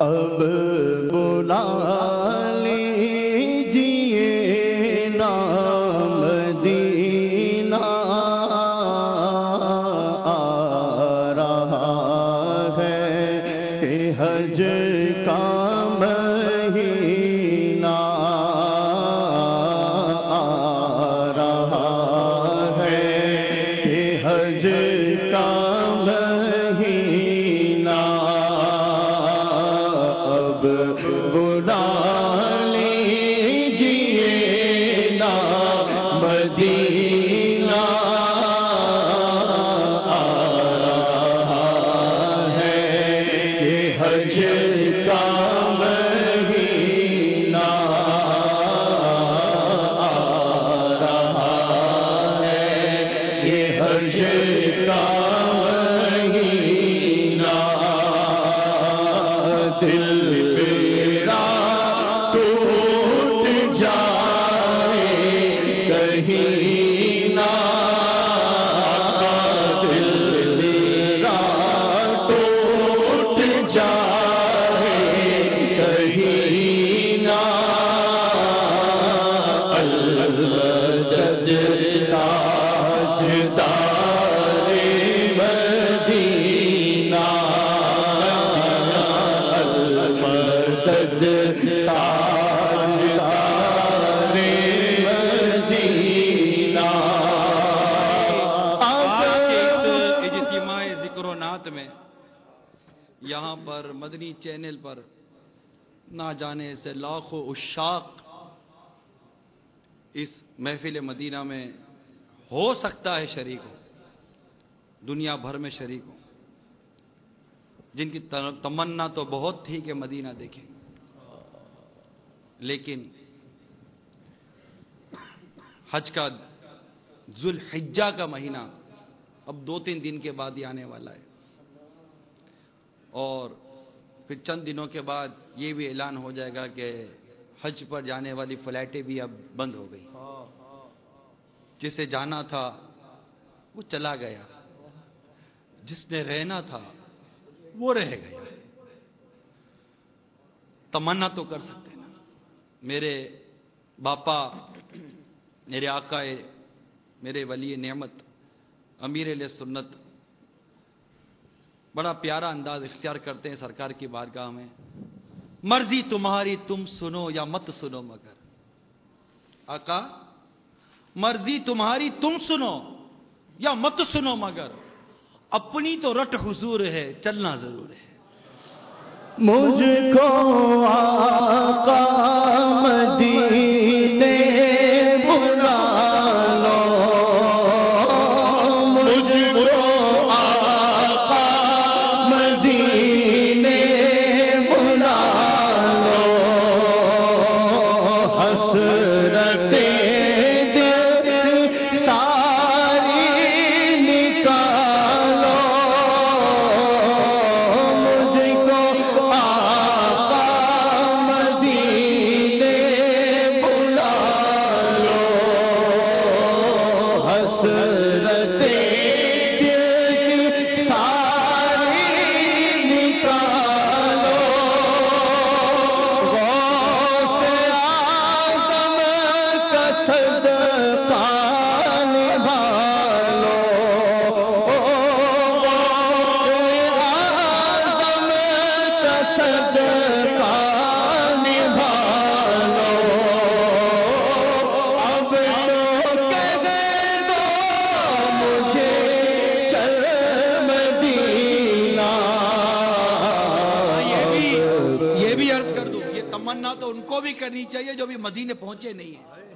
اب بلا بلا لے اجتماع ذکر و نعت میں یہاں پر مدنی چینل پر نہ جانے سے لاکھوں اشاق اس محفل مدینہ میں ہو سکتا ہے شریک ہو، دنیا بھر میں شریک ہو۔ جن کی تمنا تو بہت تھی کہ مدینہ دیکھیں۔ لیکن حج کا ذوالحجہ کا مہینہ اب دو تین دن کے بعد ہی آنے والا ہے۔ اور پھر چند دنوں کے بعد یہ بھی اعلان ہو جائے گا کہ حج پر جانے والی فلائٹیں بھی اب بند ہو گئی۔ جسے جانا تھا وہ چلا گیا۔ جس نے رہنا تھا وہ رہ گیا۔ تمنا تو کر سکتے میرے باپا، میرے آقا میرے ولی نعمت، امیر علیہ سنت، بڑا پیارا انداز اختیار کرتے ہیں سرکار کی بارگاہ میں۔ مرضی تمہاری تم سنو یا مت سنو، مگر۔ آقا، مرضی تمہاری تم سنو یا مت سنو، مگر۔ اپنی تو رٹ حضور ہے، چلنا ضرور ہے۔ مجھ کو آقا یہ تو ان کو بھی کرنی چاہیے جو ابھی مدینے پہنچے نہیں ہیں۔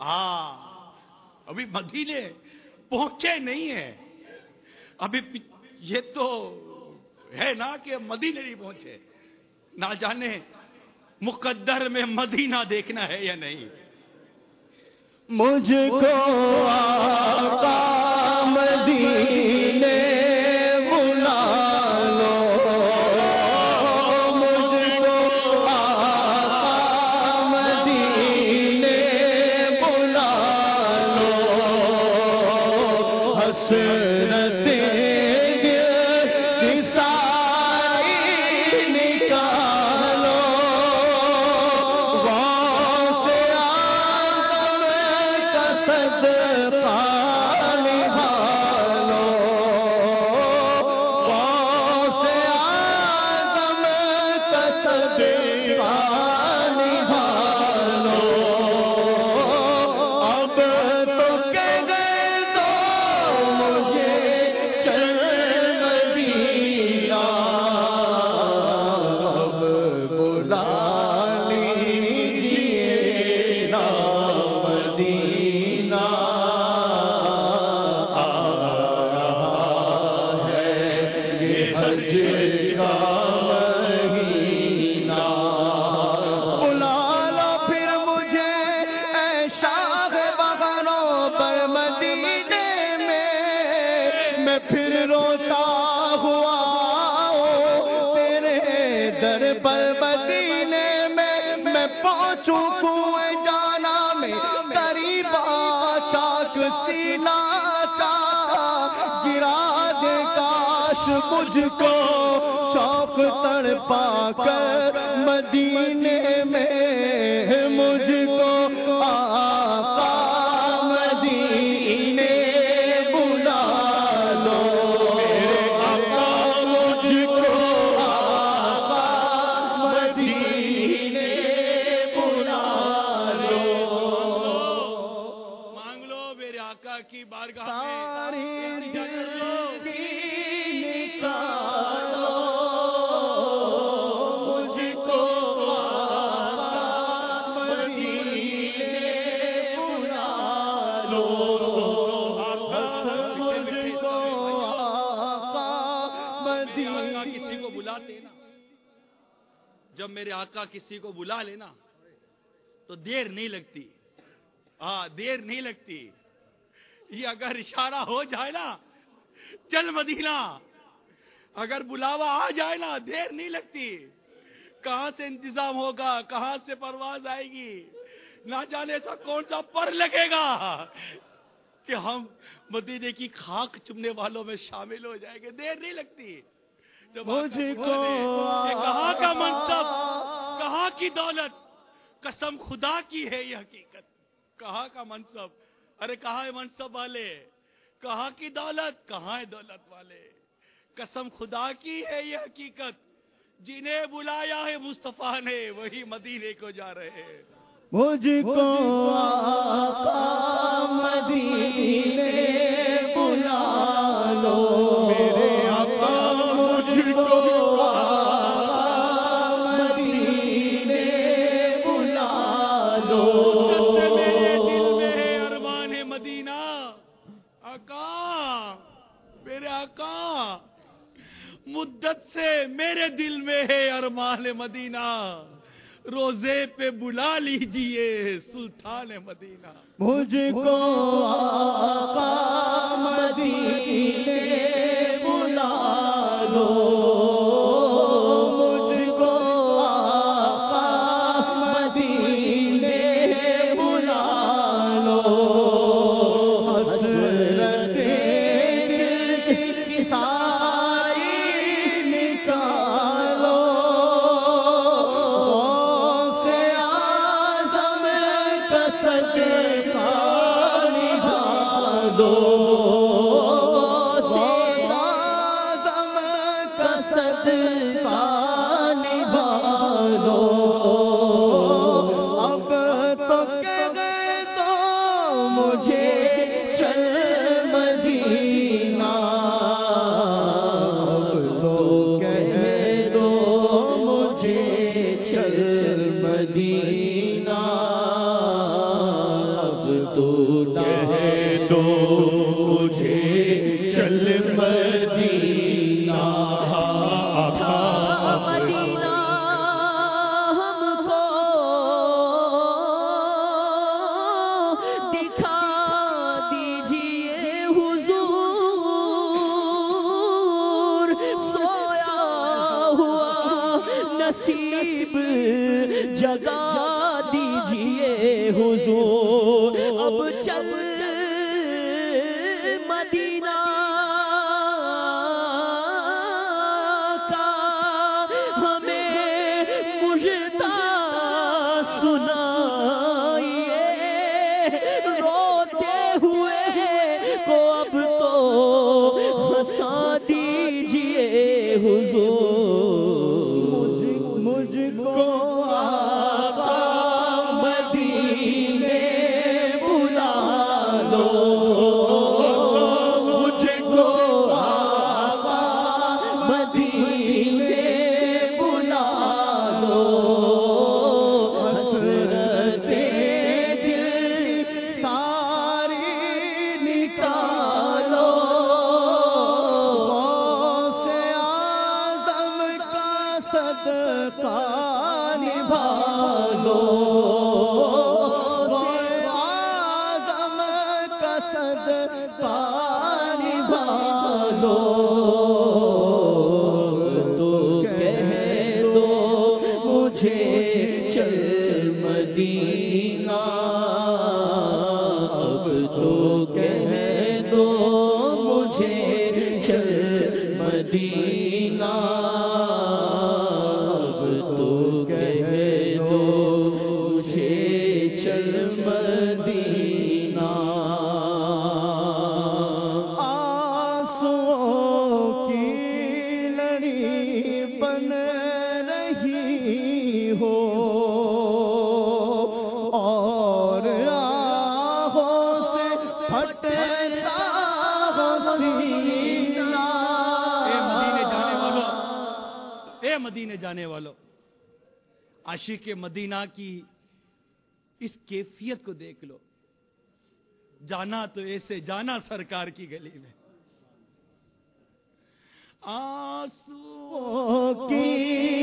ہاں ابھی مدینے پہنچے نہیں ہیں۔ ابھی یہ تو ہے نا کہ مدینے نہیں پہنچے۔ نہ جانے مقدر میں مدینہ دیکھنا ہے یا نہیں۔ مجھ کو تک سینا چاہتا گرا دے کاش مجھ کو شوق تڑ پا کر مدینے میں مدینے۔ کسی کو بلاتے نا۔ جب میرے آقا کسی کو بلا لینا تو دیر نہیں لگتی۔ ہاں دیر نہیں لگتی۔ یہ اگر اشارہ ہو جائے نا چل مدینہ۔ اگر بلاوا آ جائے نا دیر نہیں لگتی۔ کہاں سے انتظام ہوگا؟ کہاں سے پرواز آئے گی؟ نہ جانے سا کون سا پر لگے گا۔ کہ ہم مدینے کی خاک چمنے والوں میں شامل ہو جائیں گے۔ دیر نہیں لگتی۔ جب کہاں کا منصب؟ کہاں کی دولت؟ قسم خدا کی ہے یہ حقیقت۔ کہاں کا منصب؟ ارے کہاں ہے منصب والے؟ کہاں کی دولت؟ کہاں ہے دولت والے؟ قسم خدا کی ہے یہ حقیقت۔ جنہیں بلایا ہے مصطفیٰ نے، وہی مدینے کو جا رہے ہیں۔ مجھ کو آقا مدینے آقا مدت سے میرے دل میں ہے ارمان مدینہ۔ روزے پہ بلا لیجیے سلطان مدینہ۔ مجھ کو آقا مدینے بلا لو۔ نصیب جگا دیجیے حضور۔ اب چل مدینہ کا ہمیں مجھتا سنائیے۔ روتے ہوئے کو اب تو ہنسا دیجیے حضور۔ صدقہ نبھا لو۔ تو کہہ دو چل مدینہ۔ اب تو مدینے جانے والوں، عاشق مدینہ کی اس کیفیت کو دیکھ لو۔ جانا تو ایسے، جانا سرکار کی گلی میں۔ آسو کی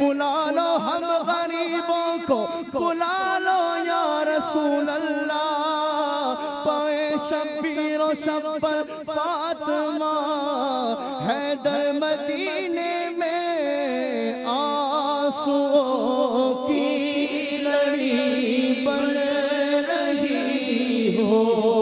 بلا لو ہم غریبوں کو بلا لو یا رسول اللہ۔ پائے شبیر و شبر فاطمہ، حیدر مدینے میں آنسو کی لڑی بن رہی ہو۔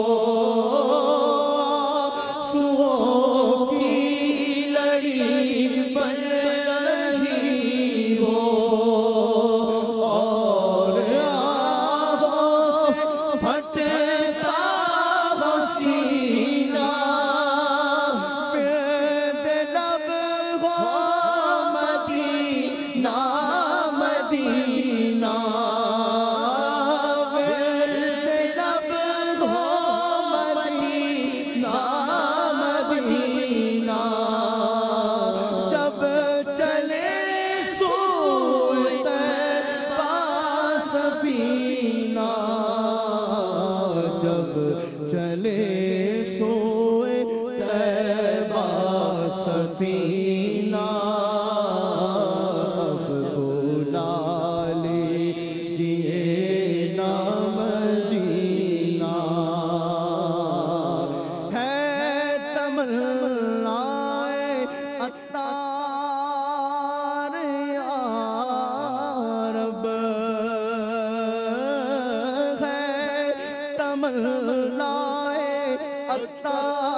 کرتا